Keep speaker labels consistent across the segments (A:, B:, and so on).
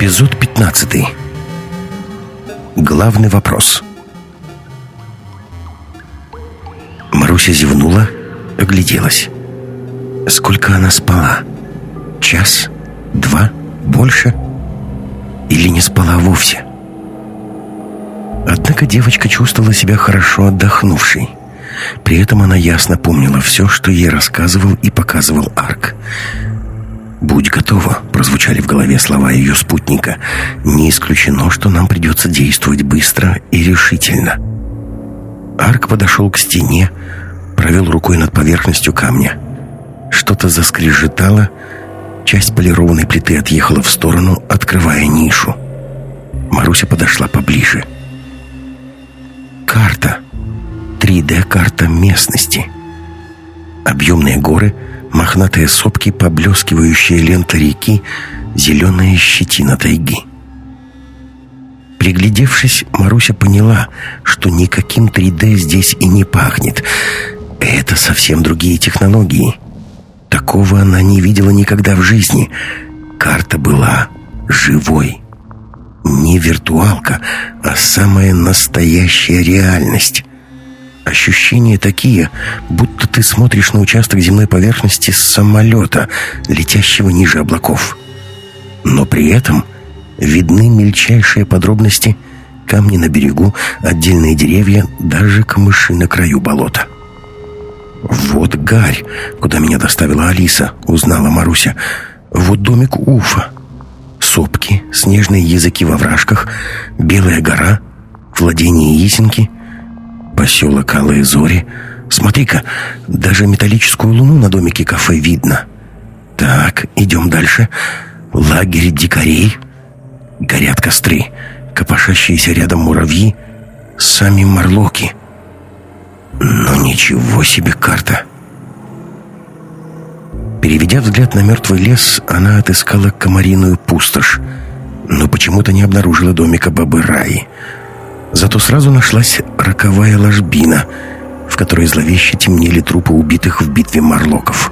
A: Эпизод 15. Главный вопрос. Маруся зевнула, огляделась. Сколько она спала? Час? Два? Больше? Или не спала вовсе? Однако девочка чувствовала себя хорошо отдохнувшей. При этом она ясно помнила все, что ей рассказывал и показывал Арк. «Будь готова», — прозвучали в голове слова ее спутника. «Не исключено, что нам придется действовать быстро и решительно». Арк подошел к стене, провел рукой над поверхностью камня. Что-то заскрежетало, часть полированной плиты отъехала в сторону, открывая нишу. Маруся подошла поближе. Карта. 3D-карта местности. Объемные горы — мохнатые сопки, поблескивающая лента реки, зеленая щетина тайги. Приглядевшись, Маруся поняла, что никаким 3D здесь и не пахнет. Это совсем другие технологии. Такого она не видела никогда в жизни. Карта была живой. Не виртуалка, а самая настоящая реальность. Ощущения такие, будто ты смотришь на участок земной поверхности с самолета, летящего ниже облаков. Но при этом видны мельчайшие подробности камни на берегу, отдельные деревья, даже камыши на краю болота. «Вот гарь, куда меня доставила Алиса», — узнала Маруся. «Вот домик Уфа. Сопки, снежные языки во вражках, белая гора, владение Есенки — поселок Алые Зори. Смотри-ка, даже металлическую луну на домике кафе видно. Так, идем дальше. Лагерь дикарей. Горят костры. Копошащиеся рядом муравьи. Сами морлоки. Но ничего себе карта. Переведя взгляд на мертвый лес, она отыскала комариную пустошь, но почему-то не обнаружила домика бабы Раи. Зато сразу нашлась роковая ложбина, в которой зловеще темнели трупы убитых в битве марлоков.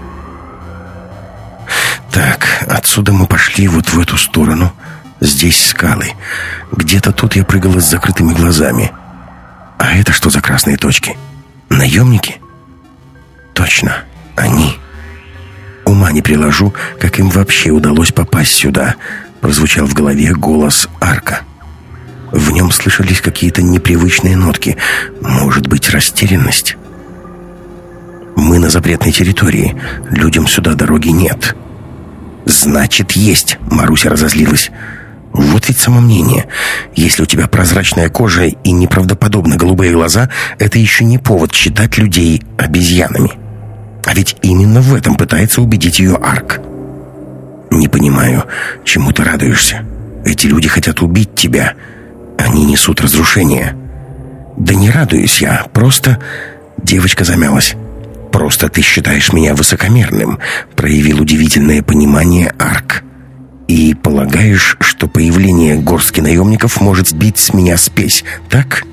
A: Так, отсюда мы пошли вот в эту сторону. Здесь скалы. Где-то тут я прыгала с закрытыми глазами. А это что за красные точки? Наемники? Точно, они. Ума не приложу, как им вообще удалось попасть сюда. Прозвучал в голове голос Арка. В нем слышались какие-то непривычные нотки. Может быть, растерянность? Мы на запретной территории. Людям сюда дороги нет. Значит, есть, Маруся разозлилась. Вот ведь самомнение. Если у тебя прозрачная кожа и неправдоподобно голубые глаза, это еще не повод считать людей обезьянами. А ведь именно в этом пытается убедить ее Арк. Не понимаю, чему ты радуешься. Эти люди хотят убить тебя. Они несут разрушение. Да не радуюсь я, просто... Девочка замялась. «Просто ты считаешь меня высокомерным», — проявил удивительное понимание Арк. «И полагаешь, что появление горстки наемников может сбить с меня спесь, так?»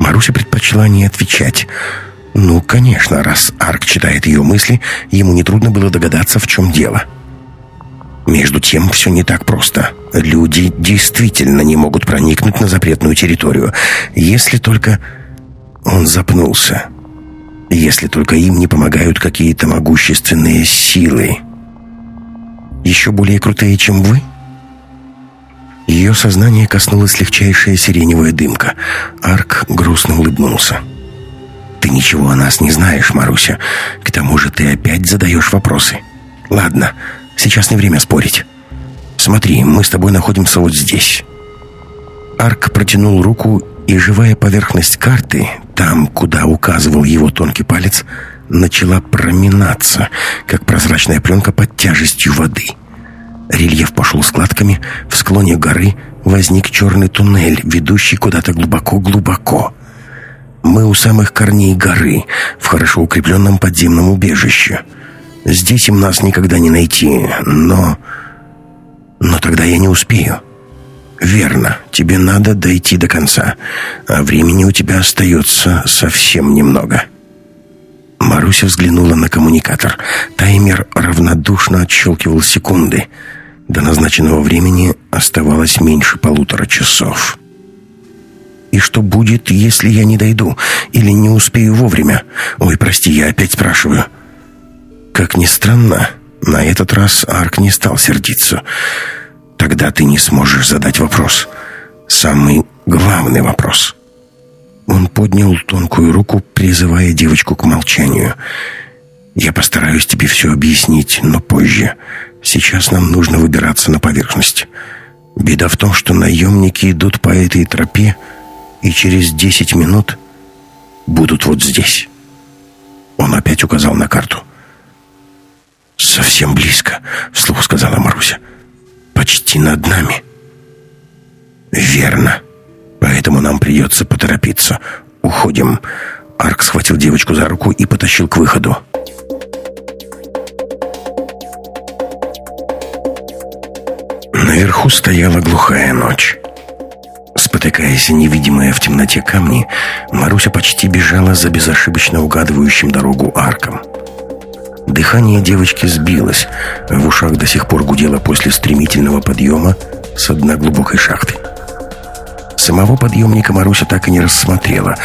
A: Маруся предпочла не отвечать. «Ну, конечно, раз Арк читает ее мысли, ему нетрудно было догадаться, в чем дело». Между тем, все не так просто. Люди действительно не могут проникнуть на запретную территорию, если только... Он запнулся. Если только им не помогают какие-то могущественные силы. Еще более крутые, чем вы? Ее сознание коснулась легчайшая сиреневая дымка. Арк грустно улыбнулся. «Ты ничего о нас не знаешь, Маруся. К тому же ты опять задаешь вопросы. Ладно, Сейчас не время спорить. Смотри, мы с тобой находимся вот здесь». Арк протянул руку, и живая поверхность карты, там, куда указывал его тонкий палец, начала проминаться, как прозрачная пленка под тяжестью воды. Рельеф пошел складками, в склоне горы возник черный туннель, ведущий куда-то глубоко-глубоко. Мы у самых корней горы, в хорошо укрепленном подземном убежище — Здесь им нас никогда не найти, но... Но тогда я не успею. Верно, тебе надо дойти до конца, а времени у тебя остается совсем немного. Маруся взглянула на коммуникатор. Таймер равнодушно отщелкивал секунды. До назначенного времени оставалось меньше полутора часов. И что будет, если я не дойду или не успею вовремя? Ой, прости, я опять спрашиваю. Как ни странно, на этот раз Арк не стал сердиться. Тогда ты не сможешь задать вопрос. Самый главный вопрос. Он поднял тонкую руку, призывая девочку к молчанию. «Я постараюсь тебе все объяснить, но позже. Сейчас нам нужно выбираться на поверхность. Беда в том, что наемники идут по этой тропе, и через десять минут будут вот здесь». Он опять указал на карту. «Совсем близко», — вслух сказала Маруся. «Почти над нами». «Верно. Поэтому нам придется поторопиться. Уходим». Арк схватил девочку за руку и потащил к выходу. Наверху стояла глухая ночь. Спотыкаясь невидимая в темноте камни, Маруся почти бежала за безошибочно угадывающим дорогу арком. Дыхание девочки сбилось, в ушах до сих пор гудело после стремительного подъема с дна глубокой шахты. Самого подъемника Маруся так и не рассмотрела.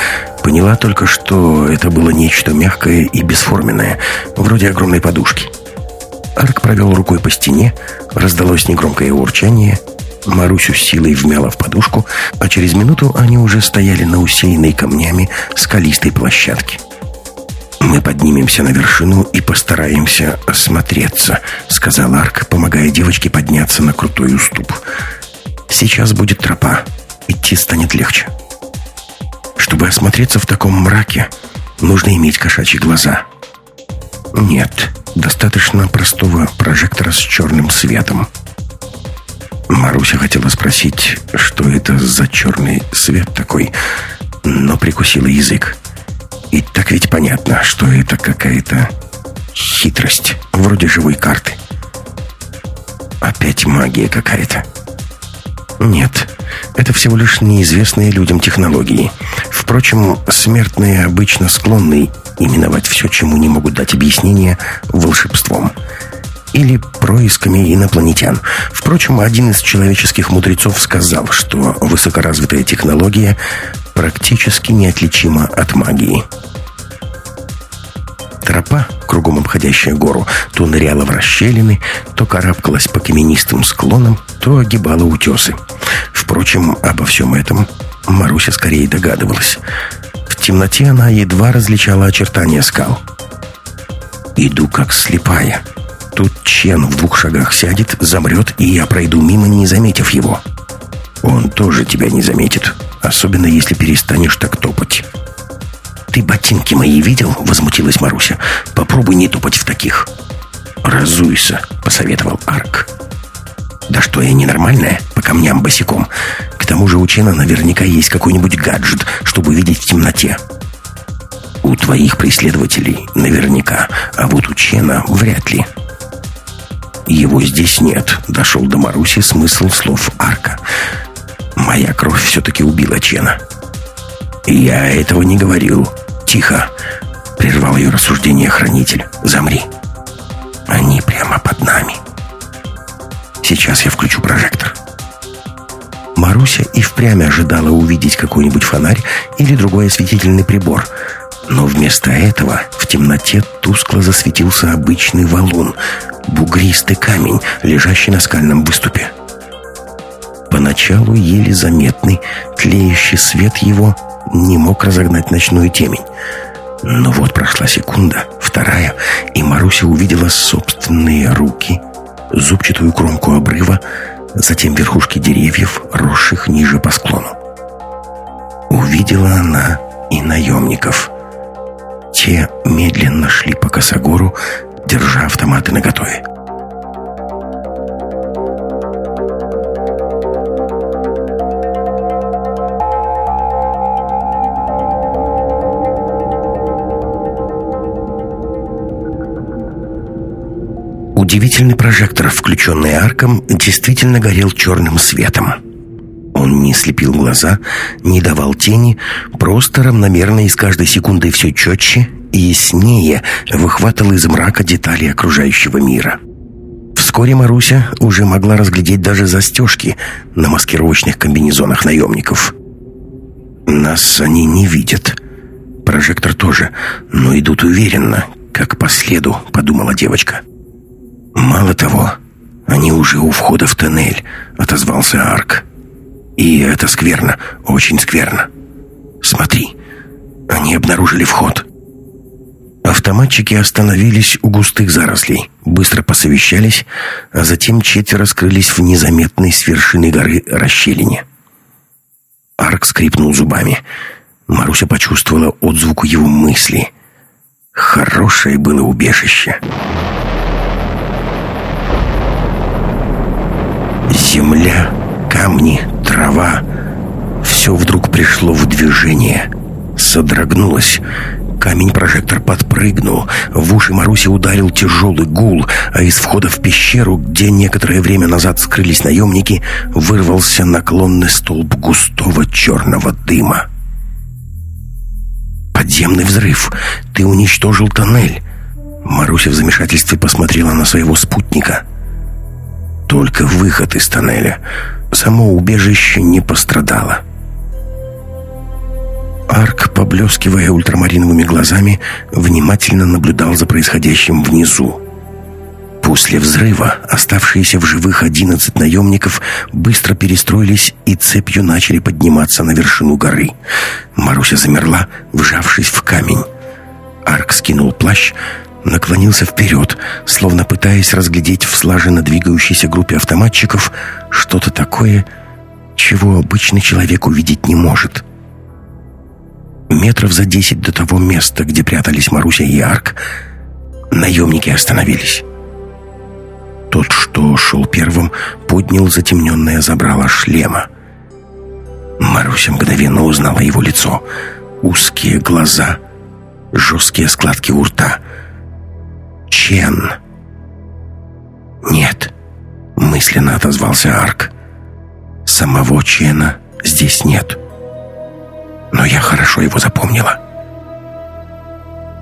A: Поняла только, что это было нечто мягкое и бесформенное, вроде огромной подушки. Арк провел рукой по стене, раздалось негромкое урчание. Марусю силой вмяла в подушку, а через минуту они уже стояли на усеянной камнями скалистой площадке. «Мы поднимемся на вершину и постараемся осмотреться», — сказал Арк, помогая девочке подняться на крутой уступ. «Сейчас будет тропа. Идти станет легче». Чтобы осмотреться в таком мраке, нужно иметь кошачьи глаза. Нет, достаточно простого прожектора с черным светом. Маруся хотела спросить, что это за черный свет такой, но прикусила язык. И так ведь понятно, что это какая-то хитрость, вроде живой карты. Опять магия какая-то. Нет, это всего лишь неизвестные людям технологии. Впрочем, смертные обычно склонны именовать все, чему не могут дать объяснение, волшебством. Или происками инопланетян. Впрочем, один из человеческих мудрецов сказал, что высокоразвитая технология практически неотличима от магии. Тропа, кругом обходящая гору, то ныряла в расщелины, то карабкалась по каменистым склонам, то огибала утесы. Впрочем, обо всем этом Маруся скорее догадывалась. В темноте она едва различала очертания скал. «Иду как слепая. Тут Чен в двух шагах сядет, замрет, и я пройду мимо, не заметив его. Он тоже тебя не заметит, особенно если перестанешь так топать». «Ты ботинки мои видел?» — возмутилась Маруся. «Попробуй не топать в таких». «Разуйся», — посоветовал Арк. «Да что я ненормальная? По камням босиком. К тому же у Чена наверняка есть какой-нибудь гаджет, чтобы видеть в темноте». «У твоих преследователей наверняка, а вот у Чена вряд ли». «Его здесь нет», — дошел до Маруси смысл слов Арка. «Моя кровь все-таки убила Чена». «Я этого не говорил. Тихо!» — прервал ее рассуждение хранитель. «Замри. Они прямо под нами. Сейчас я включу прожектор». Маруся и впрямь ожидала увидеть какой-нибудь фонарь или другой осветительный прибор. Но вместо этого в темноте тускло засветился обычный валун, бугристый камень, лежащий на скальном выступе. Поначалу еле заметный, тлеющий свет его не мог разогнать ночную темень. Но вот прошла секунда, вторая, и Маруся увидела собственные руки, зубчатую кромку обрыва, затем верхушки деревьев, росших ниже по склону. Увидела она и наемников. Те медленно шли по косогору, держа автоматы наготове. Удивительный прожектор, включенный арком, действительно горел черным светом. Он не слепил глаза, не давал тени, просто равномерно и с каждой секундой все четче и яснее выхватывал из мрака детали окружающего мира. Вскоре Маруся уже могла разглядеть даже застежки на маскировочных комбинезонах наемников. «Нас они не видят. Прожектор тоже, но идут уверенно, как по следу», — подумала девочка. «Мало того, они уже у входа в тоннель», — отозвался Арк. «И это скверно, очень скверно. Смотри, они обнаружили вход». Автоматчики остановились у густых зарослей, быстро посовещались, а затем четверо скрылись в незаметной с вершины горы расщелине. Арк скрипнул зубами. Маруся почувствовала отзвук его мысли. Хорошее было убежище. Земля, камни, трава — все вдруг пришло в движение, содрогнулось — Камень-прожектор подпрыгнул, в уши Маруси ударил тяжелый гул, а из входа в пещеру, где некоторое время назад скрылись наемники, вырвался наклонный столб густого черного дыма. «Подземный взрыв! Ты уничтожил тоннель!» Маруся в замешательстве посмотрела на своего спутника. «Только выход из тоннеля. Само убежище не пострадало». Арк, поблескивая ультрамариновыми глазами, внимательно наблюдал за происходящим внизу. После взрыва оставшиеся в живых одиннадцать наемников быстро перестроились и цепью начали подниматься на вершину горы. Маруся замерла, вжавшись в камень. Арк скинул плащ, наклонился вперед, словно пытаясь разглядеть в слаженно двигающейся группе автоматчиков что-то такое, чего обычный человек увидеть не может. Метров за десять до того места, где прятались Маруся и Арк, наемники остановились. Тот, что шел первым, поднял затемненное забрало шлема. Маруся мгновенно узнала его лицо. Узкие глаза, жесткие складки у рта. Чен. «Нет», — мысленно отозвался Арк. «Самого Чена здесь нет» но я хорошо его запомнила.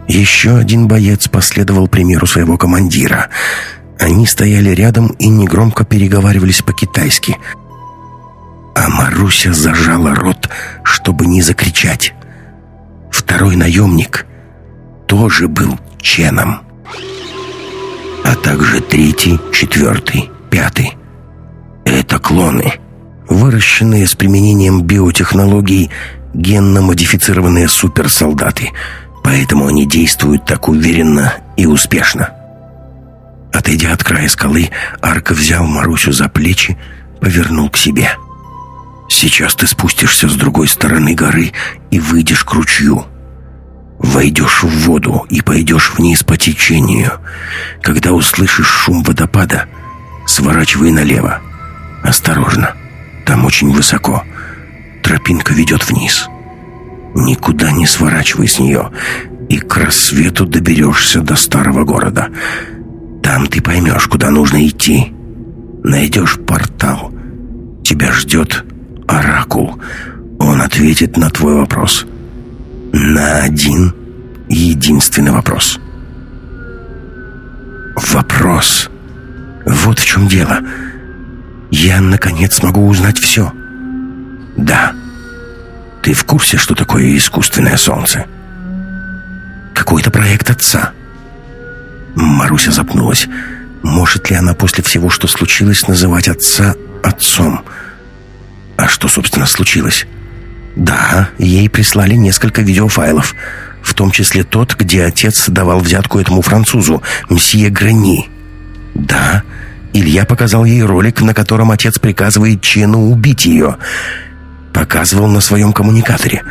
A: Еще один боец последовал примеру своего командира. Они стояли рядом и негромко переговаривались по-китайски. А Маруся зажала рот, чтобы не закричать. Второй наемник тоже был Ченом. А также третий, четвертый, пятый. Это клоны, выращенные с применением биотехнологий генно-модифицированные суперсолдаты, поэтому они действуют так уверенно и успешно. Отойдя от края скалы, Арка взял Марусю за плечи, повернул к себе. «Сейчас ты спустишься с другой стороны горы и выйдешь к ручью. Войдешь в воду и пойдешь вниз по течению. Когда услышишь шум водопада, сворачивай налево. Осторожно, там очень высоко. Тропинка ведет вниз. Никуда не сворачивай с нее, и к рассвету доберешься до старого города. Там ты поймешь, куда нужно идти. Найдешь портал. Тебя ждет Оракул. Он ответит на твой вопрос. На один единственный вопрос. Вопрос. Вот в чем дело. Я, наконец, смогу узнать все. «Да. Ты в курсе, что такое искусственное солнце?» «Какой-то проект отца». Маруся запнулась. Может ли она после всего, что случилось, называть отца отцом? А что, собственно, случилось? Да, ей прислали несколько видеофайлов, в том числе тот, где отец давал взятку этому французу, мсье Грани. Да, Илья показал ей ролик, на котором отец приказывает Чену убить ее показывал на своем коммуникаторе.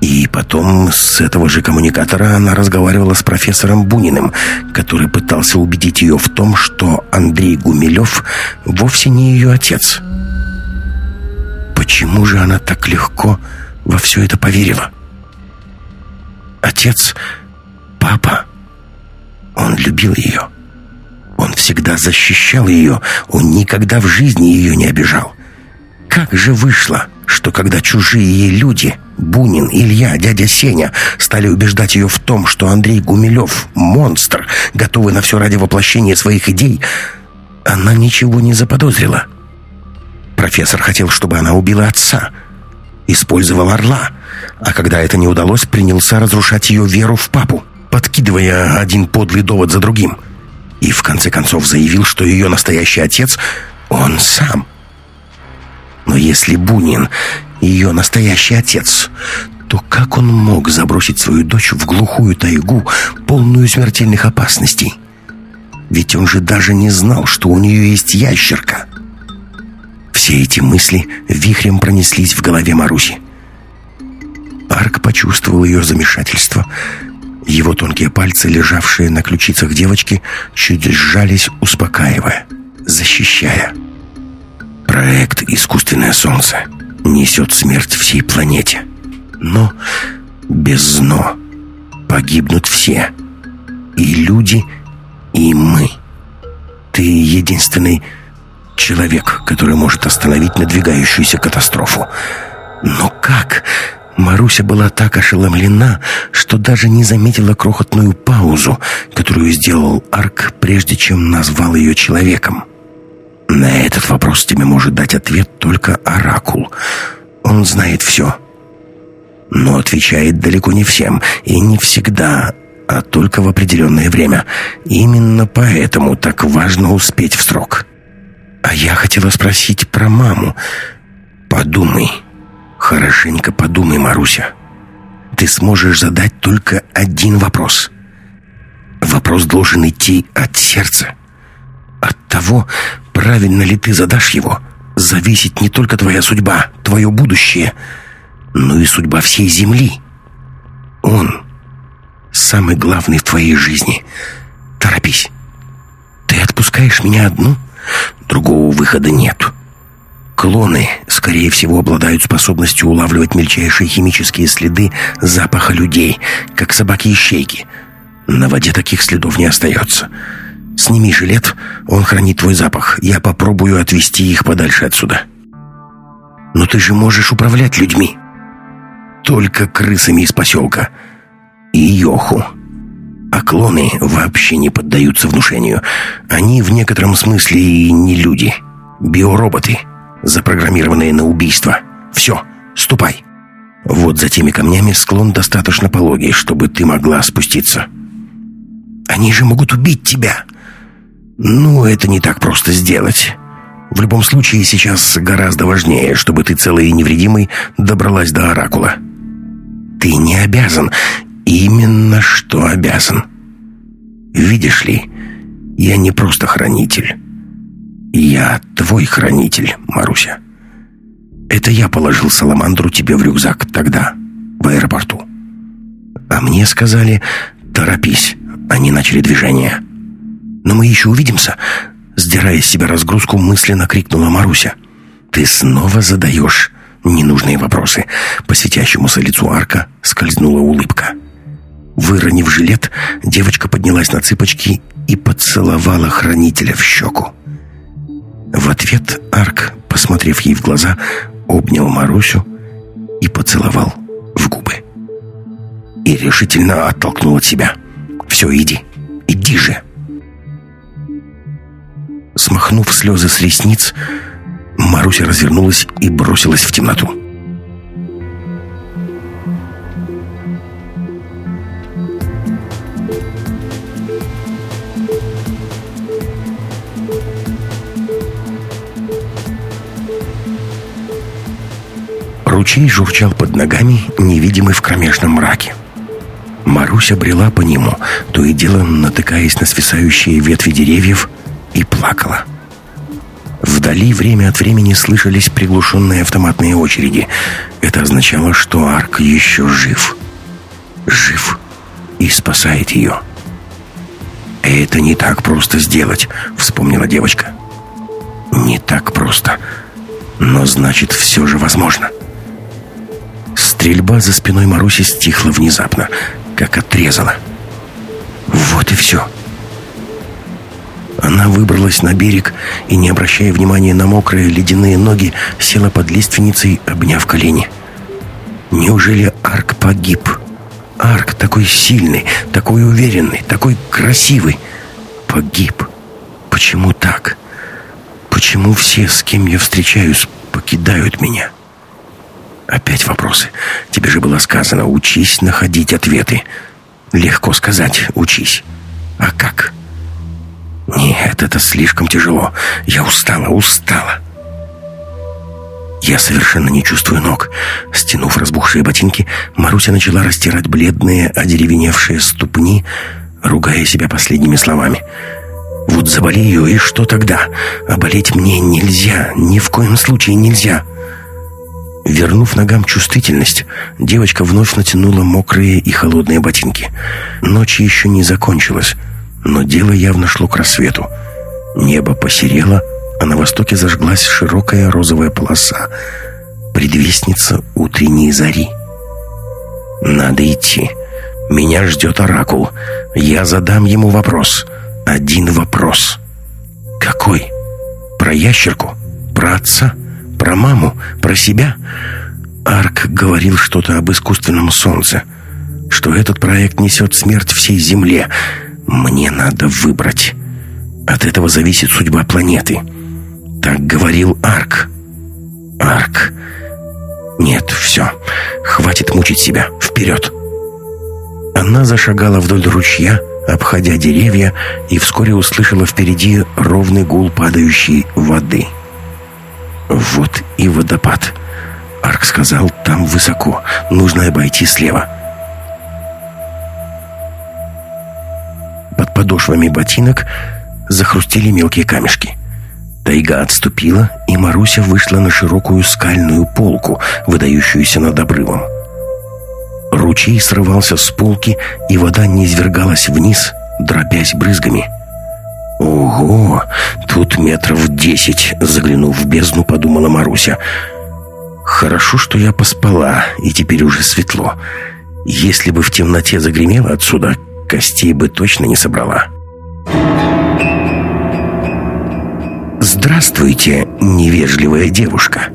A: И потом с этого же коммуникатора она разговаривала с профессором Буниным, который пытался убедить ее в том, что Андрей Гумилев вовсе не ее отец. Почему же она так легко во все это поверила? Отец, папа, он любил ее. Он всегда защищал ее, он никогда в жизни ее не обижал. Как же вышло, что когда чужие люди, Бунин, Илья, дядя Сеня, стали убеждать ее в том, что Андрей Гумилев — монстр, готовый на все ради воплощения своих идей, она ничего не заподозрила. Профессор хотел, чтобы она убила отца. Использовал орла. А когда это не удалось, принялся разрушать ее веру в папу, подкидывая один подлый довод за другим. И в конце концов заявил, что ее настоящий отец — он сам. Но если Бунин — ее настоящий отец, то как он мог забросить свою дочь в глухую тайгу, полную смертельных опасностей? Ведь он же даже не знал, что у нее есть ящерка. Все эти мысли вихрем пронеслись в голове Маруси. Арк почувствовал ее замешательство. Его тонкие пальцы, лежавшие на ключицах девочки, чуть сжались, успокаивая, защищая. Проект «Искусственное солнце» несет смерть всей планете. Но без «но» погибнут все. И люди, и мы. Ты единственный человек, который может остановить надвигающуюся катастрофу. Но как? Маруся была так ошеломлена, что даже не заметила крохотную паузу, которую сделал Арк, прежде чем назвал ее человеком. На этот вопрос тебе может дать ответ только Оракул. Он знает все. Но отвечает далеко не всем и не всегда, а только в определенное время. Именно поэтому так важно успеть в срок. А я хотела спросить про маму. Подумай. Хорошенько подумай, Маруся. Ты сможешь задать только один вопрос. Вопрос должен идти от сердца. От того, правильно ли ты задашь его, зависит не только твоя судьба, твое будущее, но и судьба всей Земли. Он самый главный в твоей жизни. Торопись. Ты отпускаешь меня одну? Другого выхода нет. Клоны, скорее всего, обладают способностью улавливать мельчайшие химические следы запаха людей, как собаки-ищейки. На воде таких следов не остается. Сними жилет, он хранит твой запах. Я попробую отвести их подальше отсюда. Но ты же можешь управлять людьми. Только крысами из поселка — и Йоху. А клоны вообще не поддаются внушению. Они в некотором смысле и не люди. Биороботы, запрограммированные на убийство. Все, ступай. Вот за теми камнями склон достаточно пологий, чтобы ты могла спуститься. Они же могут убить тебя. Ну, это не так просто сделать. В любом случае, сейчас гораздо важнее, чтобы ты целой и невредимой добралась до Оракула. Ты не обязан, Именно что обязан. Видишь ли, я не просто хранитель. Я твой хранитель, Маруся. Это я положил саламандру тебе в рюкзак тогда, в аэропорту. А мне сказали, торопись, они начали движение. Но мы еще увидимся, сдирая с себя разгрузку, мысленно крикнула Маруся. Ты снова задаешь ненужные вопросы. По светящемуся лицу арка скользнула улыбка. Выронив жилет, девочка поднялась на цыпочки и поцеловала хранителя в щеку. В ответ Арк, посмотрев ей в глаза, обнял Марусю и поцеловал в губы. И решительно оттолкнул от себя. «Все, иди, иди же!» Смахнув слезы с ресниц, Маруся развернулась и бросилась в темноту. Ручей журчал под ногами, невидимый в кромешном мраке. Маруся брела по нему, то и дело натыкаясь на свисающие ветви деревьев, и плакала. Вдали время от времени слышались приглушенные автоматные очереди. Это означало, что Арк еще жив. Жив и спасает ее. «Это не так просто сделать», — вспомнила девочка. «Не так просто, но значит, все же возможно». Стрельба за спиной Маруси стихла внезапно, как отрезала. Вот и все. Она выбралась на берег и, не обращая внимания на мокрые ледяные ноги, села под лиственницей, обняв колени. Неужели Арк погиб? Арк такой сильный, такой уверенный, такой красивый. Погиб. Почему так? Почему все, с кем я встречаюсь, покидают меня? Опять вопросы. Тебе же было сказано, учись находить ответы. Легко сказать, учись. А как? Нет, это слишком тяжело. Я устала, устала. Я совершенно не чувствую ног. Стянув разбухшие ботинки, Маруся начала растирать бледные, одеревеневшие ступни, ругая себя последними словами. «Вот заболею, и что тогда? А болеть мне нельзя, ни в коем случае нельзя». Вернув ногам чувствительность, девочка вновь натянула мокрые и холодные ботинки. Ночь еще не закончилась, но дело явно шло к рассвету. Небо посерело, а на востоке зажглась широкая розовая полоса, предвестница утренней зари. «Надо идти. Меня ждет оракул. Я задам ему вопрос. Один вопрос. Какой? Про ящерку? Про отца?» Про маму? Про себя? Арк говорил что-то об искусственном солнце. Что этот проект несет смерть всей Земле. Мне надо выбрать. От этого зависит судьба планеты. Так говорил Арк. Арк. Нет, все. Хватит мучить себя. Вперед. Она зашагала вдоль ручья, обходя деревья, и вскоре услышала впереди ровный гул падающей воды. Вот и водопад. Арк сказал, там высоко. Нужно обойти слева. Под подошвами ботинок захрустели мелкие камешки. Тайга отступила, и Маруся вышла на широкую скальную полку, выдающуюся над обрывом. Ручей срывался с полки, и вода низвергалась вниз, дробясь брызгами. «Ого! Тут метров десять!» Заглянув в бездну, подумала Маруся. «Хорошо, что я поспала, и теперь уже светло. Если бы в темноте загремело отсюда, костей бы точно не собрала». «Здравствуйте, невежливая девушка!»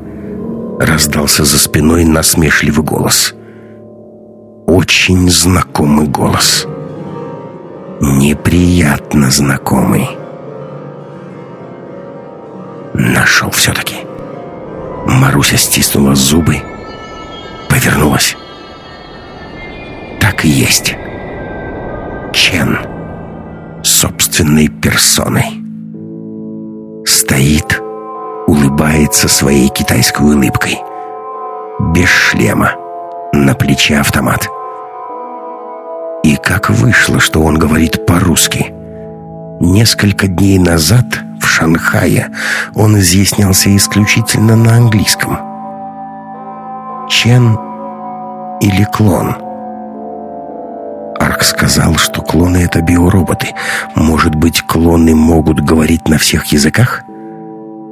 A: Раздался за спиной насмешливый голос. Очень знакомый голос. Неприятно знакомый. Нашел все-таки. Маруся стиснула зубы, повернулась. Так и есть. Чен собственной персоной. Стоит, улыбается своей китайской улыбкой. Без шлема, на плече автомат. И как вышло, что он говорит по-русски? Несколько дней назад в Шанхае он изъяснялся исключительно на английском. Чен или клон? Арк сказал, что клоны — это биороботы. Может быть, клоны могут говорить на всех языках?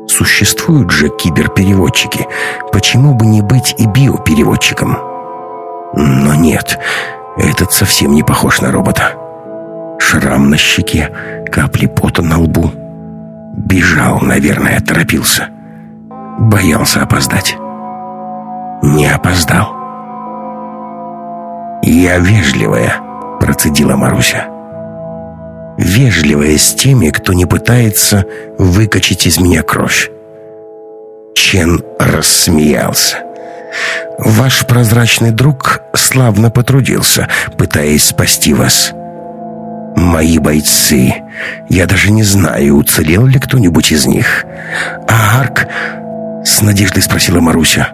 A: Существуют же киберпереводчики. Почему бы не быть и биопереводчиком? Но нет, этот совсем не похож на робота. Шрам на щеке, капли пота на лбу. Бежал, наверное, торопился. Боялся опоздать. Не опоздал. «Я вежливая», — процедила Маруся. «Вежливая с теми, кто не пытается выкачать из меня кровь». Чен рассмеялся. Ваш прозрачный друг славно потрудился, пытаясь спасти вас. Мои бойцы, я даже не знаю, уцелел ли кто-нибудь из них. А Арк? С надеждой спросила Маруся.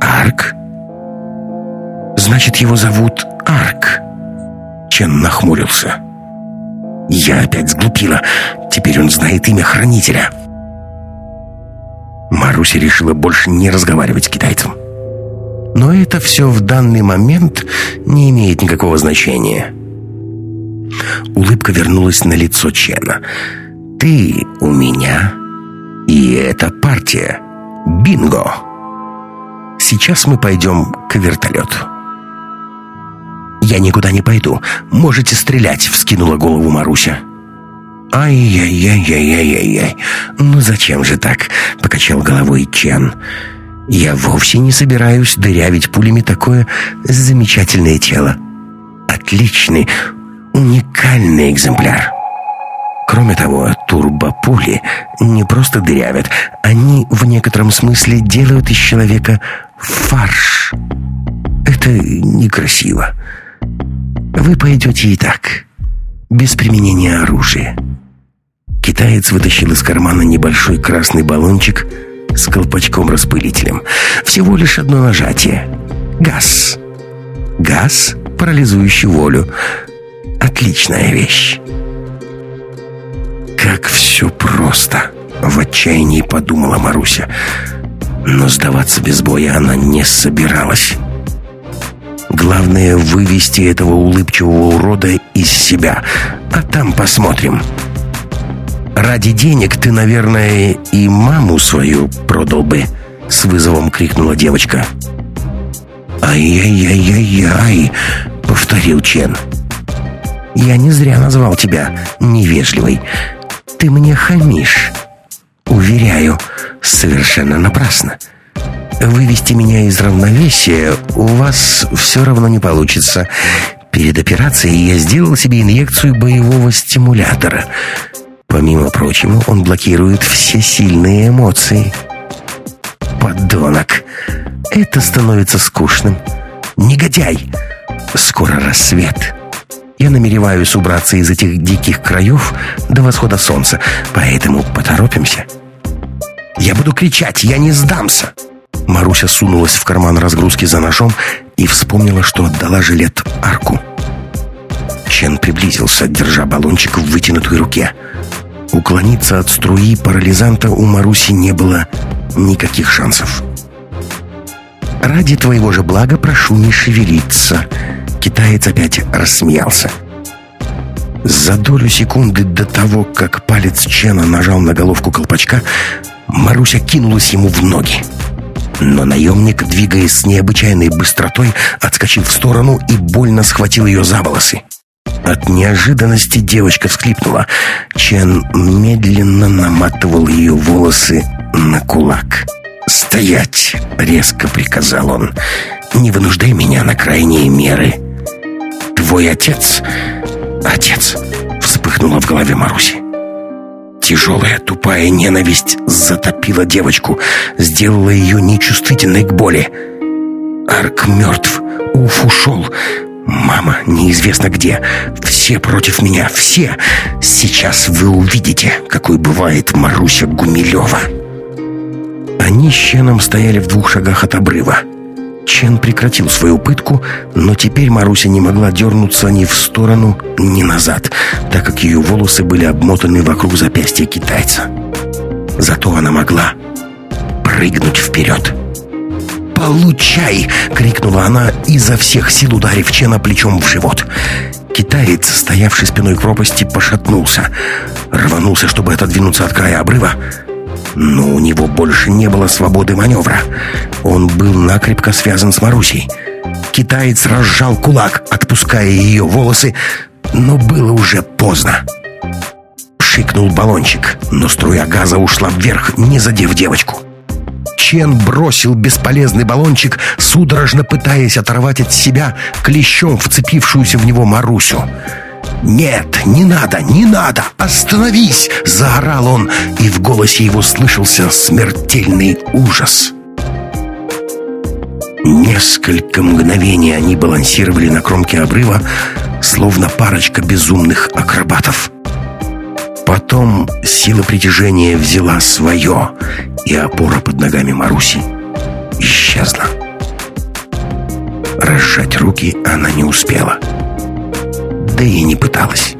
A: Арк? Значит, его зовут Арк. Чен нахмурился. Я опять сглупила. Теперь он знает имя хранителя. Маруся решила больше не разговаривать с китайцем. Но это все в данный момент не имеет никакого значения. Улыбка вернулась на лицо Чена. «Ты у меня, и эта партия. Бинго! Сейчас мы пойдем к вертолету». «Я никуда не пойду. Можете стрелять», — вскинула голову Маруся. «Ай-яй-яй-яй-яй-яй! Ну зачем же так?» — покачал головой Чен. «Я вовсе не собираюсь дырявить пулями такое замечательное тело. Отличный, уникальный экземпляр. Кроме того, турбопули не просто дырявят, они в некотором смысле делают из человека фарш. Это некрасиво. Вы пойдете и так, без применения оружия. Китаец вытащил из кармана небольшой красный баллончик с колпачком-распылителем. Всего лишь одно нажатие. Газ. Газ, парализующий волю. Отличная вещь. Как все просто, в отчаянии подумала Маруся. Но сдаваться без боя она не собиралась. Главное вывести этого улыбчивого урода из себя, а там посмотрим. «Ради денег ты, наверное, и маму свою продал бы», — с вызовом крикнула девочка. «Ай-яй-яй-яй-яй», — повторил Чен. «Я не зря назвал тебя невежливой. Ты мне хамишь. Уверяю, совершенно напрасно. Вывести меня из равновесия у вас все равно не получится. Перед операцией я сделал себе инъекцию боевого стимулятора. Помимо прочего, он блокирует все сильные эмоции. Подонок. Это становится скучным. Негодяй. Скоро рассвет. Я намереваюсь убраться из этих диких краев до восхода солнца, поэтому поторопимся. Я буду кричать, я не сдамся. Маруся сунулась в карман разгрузки за ножом и вспомнила, что отдала жилет арку. Чен приблизился, держа баллончик в вытянутой руке. Уклониться от струи парализанта у Маруси не было никаких шансов. «Ради твоего же блага прошу не шевелиться», — китаец опять рассмеялся. За долю секунды до того, как палец Чена нажал на головку колпачка, Маруся кинулась ему в ноги. Но наемник, двигаясь с необычайной быстротой, отскочил в сторону и больно схватил ее за волосы. От неожиданности девочка всхлипнула. Чен медленно наматывал ее волосы на кулак. «Стоять!» — резко приказал он. «Не вынуждай меня на крайние меры». «Твой отец...» «Отец!» — вспыхнула в голове Маруси. Тяжелая, тупая ненависть затопила девочку, сделала ее нечувствительной к боли. Арк мертв, Уф ушел, Мама неизвестно где. Все против меня, все. Сейчас вы увидите, какой бывает Маруся Гумилева. Они с Ченом стояли в двух шагах от обрыва. Чен прекратил свою пытку, но теперь Маруся не могла дернуться ни в сторону, ни назад, так как ее волосы были обмотаны вокруг запястья китайца. Зато она могла прыгнуть вперед. «Получай!» — крикнула она, изо всех сил ударив Чена плечом в живот. Китаец, стоявший спиной к пропасти, пошатнулся. Рванулся, чтобы отодвинуться от края обрыва, но у него больше не было свободы маневра. Он был накрепко связан с Марусей. Китаец разжал кулак, отпуская ее волосы, но было уже поздно. Пшикнул баллончик, но струя газа ушла вверх, не задев девочку. Чен бросил бесполезный баллончик, судорожно пытаясь оторвать от себя клещом вцепившуюся в него Марусю. «Нет, не надо, не надо! Остановись!» — заорал он, и в голосе его слышался смертельный ужас. Несколько мгновений они балансировали на кромке обрыва, словно парочка безумных акробатов. Потом сила притяжения взяла свое, и опора под ногами Маруси исчезла. Разжать руки она не успела. Да и не пыталась.